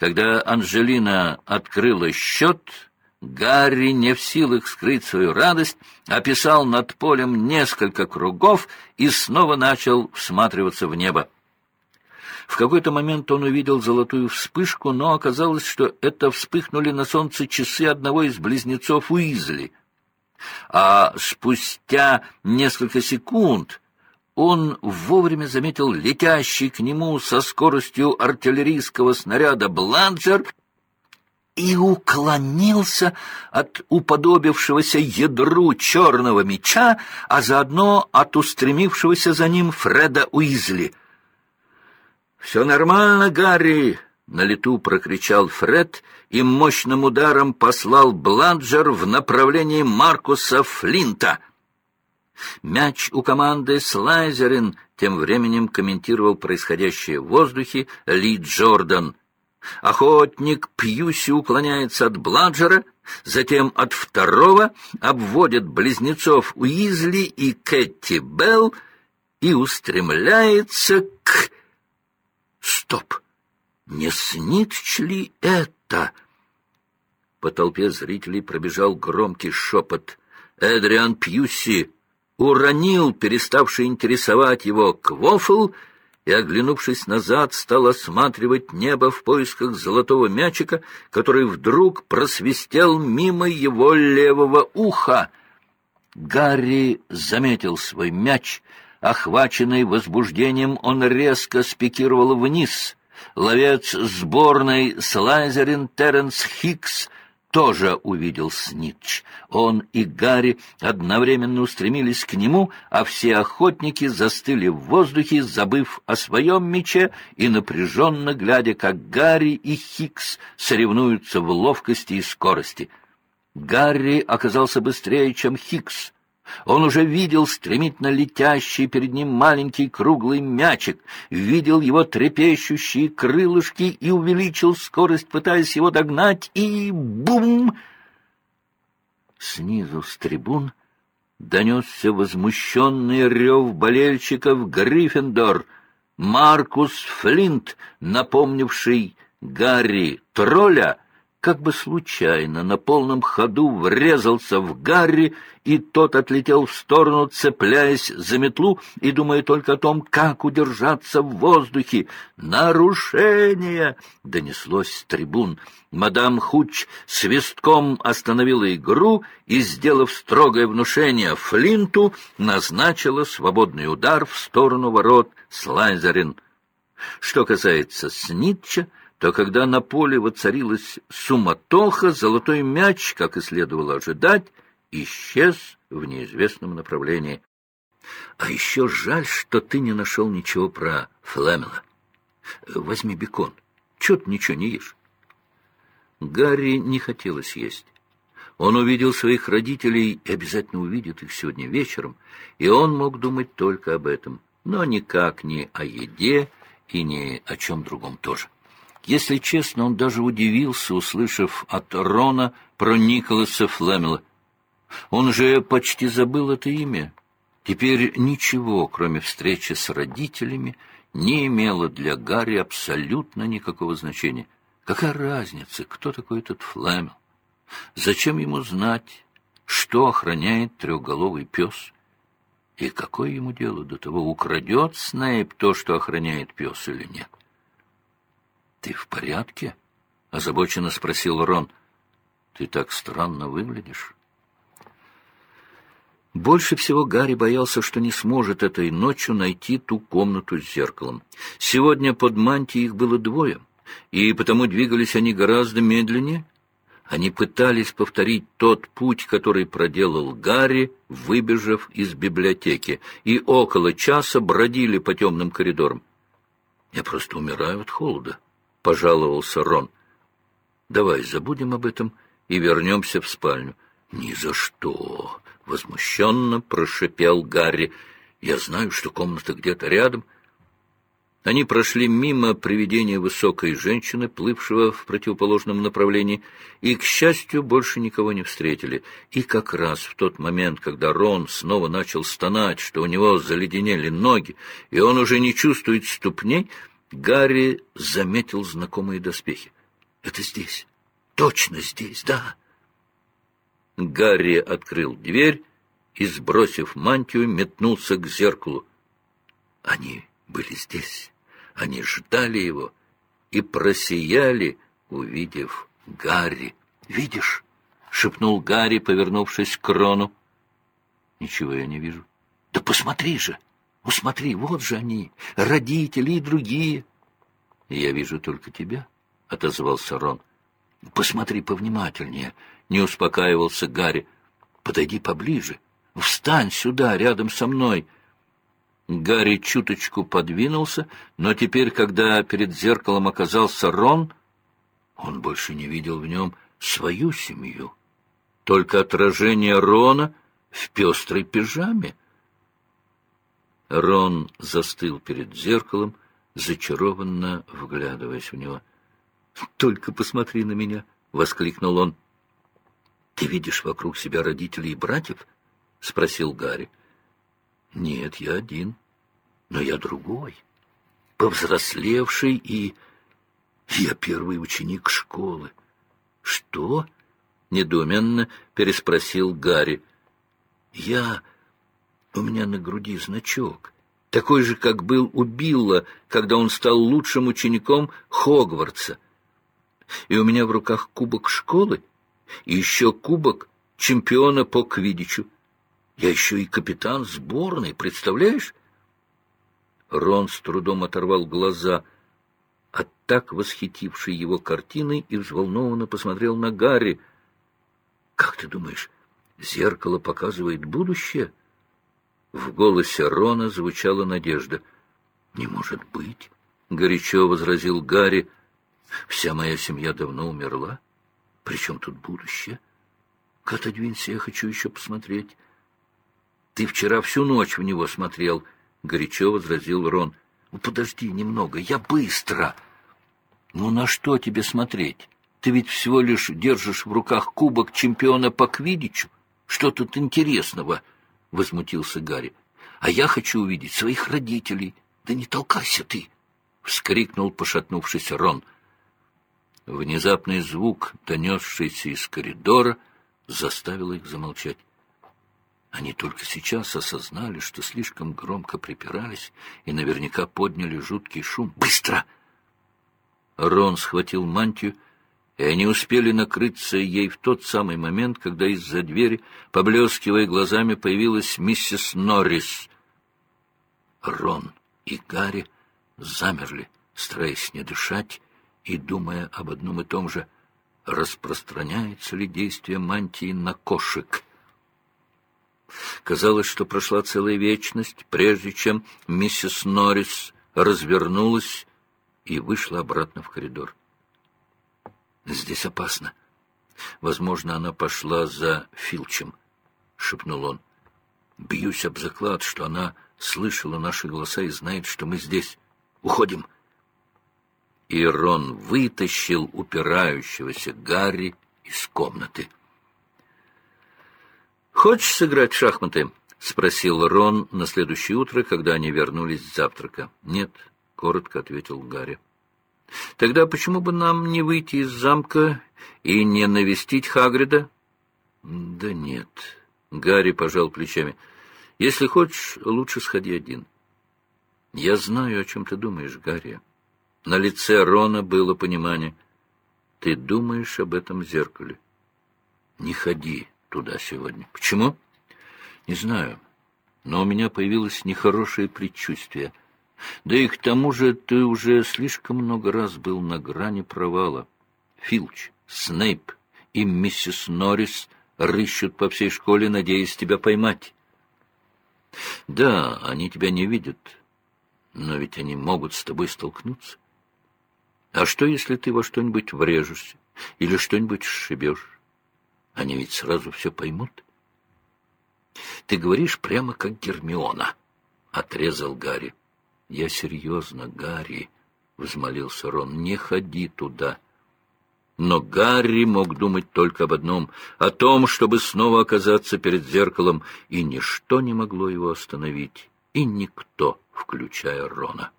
Когда Анжелина открыла счет, Гарри, не в силах скрыть свою радость, описал над полем несколько кругов и снова начал всматриваться в небо. В какой-то момент он увидел золотую вспышку, но оказалось, что это вспыхнули на солнце часы одного из близнецов Уизли. А спустя несколько секунд он вовремя заметил летящий к нему со скоростью артиллерийского снаряда «Бладжер» и уклонился от уподобившегося ядру черного меча, а заодно от устремившегося за ним Фреда Уизли. «Все нормально, Гарри!» — на лету прокричал Фред и мощным ударом послал Бладжер в направлении Маркуса Флинта — Мяч у команды Слайзерин тем временем комментировал происходящее в воздухе Ли Джордан. Охотник Пьюси уклоняется от Бладжера, затем от второго, обводит близнецов Уизли и Кэти Белл и устремляется к... Стоп! Не Снитч ли это? По толпе зрителей пробежал громкий шепот. Эдриан Пьюси уронил переставший интересовать его квофл и, оглянувшись назад, стал осматривать небо в поисках золотого мячика, который вдруг просвистел мимо его левого уха. Гарри заметил свой мяч. Охваченный возбуждением, он резко спикировал вниз. Ловец сборной Слайзерин Терренс Хикс — тоже увидел Снитч. Он и Гарри одновременно устремились к нему, а все охотники застыли в воздухе, забыв о своем мече и напряженно глядя, как Гарри и Хикс соревнуются в ловкости и скорости. Гарри оказался быстрее, чем Хикс — он уже видел стремительно летящий перед ним маленький круглый мячик, видел его трепещущие крылышки и увеличил скорость, пытаясь его догнать, и бум! Снизу с трибун донесся возмущенный рев болельщиков Гриффиндор. Маркус Флинт, напомнивший Гарри тролля, как бы случайно на полном ходу врезался в Гарри, и тот отлетел в сторону, цепляясь за метлу и думая только о том, как удержаться в воздухе. «Нарушение!» — донеслось с трибун. Мадам Хуч свистком остановила игру и, сделав строгое внушение Флинту, назначила свободный удар в сторону ворот Слайзерин. Что касается Снитча, то когда на поле воцарилась суматоха, золотой мяч, как и следовало ожидать, исчез в неизвестном направлении. А еще жаль, что ты не нашел ничего про Флемела. Возьми бекон. Чего ты ничего не ешь? Гарри не хотелось есть. Он увидел своих родителей и обязательно увидит их сегодня вечером, и он мог думать только об этом, но никак не о еде и ни о чем другом тоже. Если честно, он даже удивился, услышав от Рона про Николаса Флемела. Он уже почти забыл это имя. Теперь ничего, кроме встречи с родителями, не имело для Гарри абсолютно никакого значения. Какая разница, кто такой этот Флемел? Зачем ему знать, что охраняет трехголовый пес? И какое ему дело до того, украдет Снейп то, что охраняет пес или нет? — Ты в порядке? — озабоченно спросил Рон. — Ты так странно выглядишь. Больше всего Гарри боялся, что не сможет этой ночью найти ту комнату с зеркалом. Сегодня под мантией их было двое, и потому двигались они гораздо медленнее. Они пытались повторить тот путь, который проделал Гарри, выбежав из библиотеки, и около часа бродили по темным коридорам. «Я просто умираю от холода», — пожаловался Рон. «Давай забудем об этом и вернемся в спальню». «Ни за что!» — возмущенно прошипел Гарри. «Я знаю, что комната где-то рядом». Они прошли мимо привидения высокой женщины, плывшего в противоположном направлении, и, к счастью, больше никого не встретили. И как раз в тот момент, когда Рон снова начал стонать, что у него заледенели ноги, и он уже не чувствует ступней, Гарри заметил знакомые доспехи. Это здесь. Точно здесь, да. Гарри открыл дверь и, сбросив мантию, метнулся к зеркалу. Они были здесь. Они ждали его и просияли, увидев Гарри. «Видишь?» — шепнул Гарри, повернувшись к Рону. «Ничего я не вижу». «Да посмотри же! Ну смотри, вот же они, родители и другие!» «Я вижу только тебя», — отозвался Рон. «Посмотри повнимательнее», — не успокаивался Гарри. «Подойди поближе. Встань сюда, рядом со мной». Гарри чуточку подвинулся, но теперь, когда перед зеркалом оказался Рон, он больше не видел в нем свою семью. Только отражение Рона в пестрой пижаме. Рон застыл перед зеркалом, зачарованно вглядываясь в него. «Только посмотри на меня!» — воскликнул он. «Ты видишь вокруг себя родителей и братьев?» — спросил Гарри. «Нет, я один, но я другой, повзрослевший и... Я первый ученик школы». «Что?» — недоуменно переспросил Гарри. «Я... У меня на груди значок» такой же, как был у Билла, когда он стал лучшим учеником Хогвартса. И у меня в руках кубок школы, и еще кубок чемпиона по квидичу. Я еще и капитан сборной, представляешь? Рон с трудом оторвал глаза от так восхитившей его картины и взволнованно посмотрел на Гарри. — Как ты думаешь, зеркало показывает будущее? — в голосе Рона звучала надежда. «Не может быть!» — горячо возразил Гарри. «Вся моя семья давно умерла. Причем тут будущее? Отодвинься, я хочу еще посмотреть». «Ты вчера всю ночь в него смотрел», — горячо возразил Рон. «Ну, подожди немного, я быстро». «Ну, на что тебе смотреть? Ты ведь всего лишь держишь в руках кубок чемпиона по квидичу. Что тут интересного?» — возмутился Гарри. — А я хочу увидеть своих родителей. Да не толкайся ты! — вскрикнул пошатнувшийся Рон. Внезапный звук, донесшийся из коридора, заставил их замолчать. Они только сейчас осознали, что слишком громко припирались и наверняка подняли жуткий шум. «Быстро!» Рон схватил мантию и они успели накрыться ей в тот самый момент, когда из-за двери, поблескивая глазами, появилась миссис Норрис. Рон и Гарри замерли, стараясь не дышать и думая об одном и том же, распространяется ли действие мантии на кошек. Казалось, что прошла целая вечность, прежде чем миссис Норрис развернулась и вышла обратно в коридор. Здесь опасно. Возможно, она пошла за Филчем, — шепнул он. Бьюсь об заклад, что она слышала наши голоса и знает, что мы здесь. Уходим. И Рон вытащил упирающегося Гарри из комнаты. «Хочешь сыграть в шахматы?» — спросил Рон на следующее утро, когда они вернулись с завтрака. «Нет», — коротко ответил Гарри. Тогда почему бы нам не выйти из замка и не навестить Хагрида? Да нет. Гарри пожал плечами. Если хочешь, лучше сходи один. Я знаю, о чем ты думаешь, Гарри. На лице Рона было понимание. Ты думаешь об этом зеркале. Не ходи туда сегодня. Почему? Не знаю. Но у меня появилось нехорошее предчувствие — да и к тому же ты уже слишком много раз был на грани провала. Филч, Снейп и миссис Норрис рыщут по всей школе, надеясь тебя поймать. Да, они тебя не видят, но ведь они могут с тобой столкнуться. А что, если ты во что-нибудь врежешься или что-нибудь сшибешь? Они ведь сразу все поймут. Ты говоришь прямо как Гермиона, — отрезал Гарри. «Я серьезно, Гарри», — взмолился Рон, — «не ходи туда». Но Гарри мог думать только об одном — о том, чтобы снова оказаться перед зеркалом, и ничто не могло его остановить, и никто, включая Рона.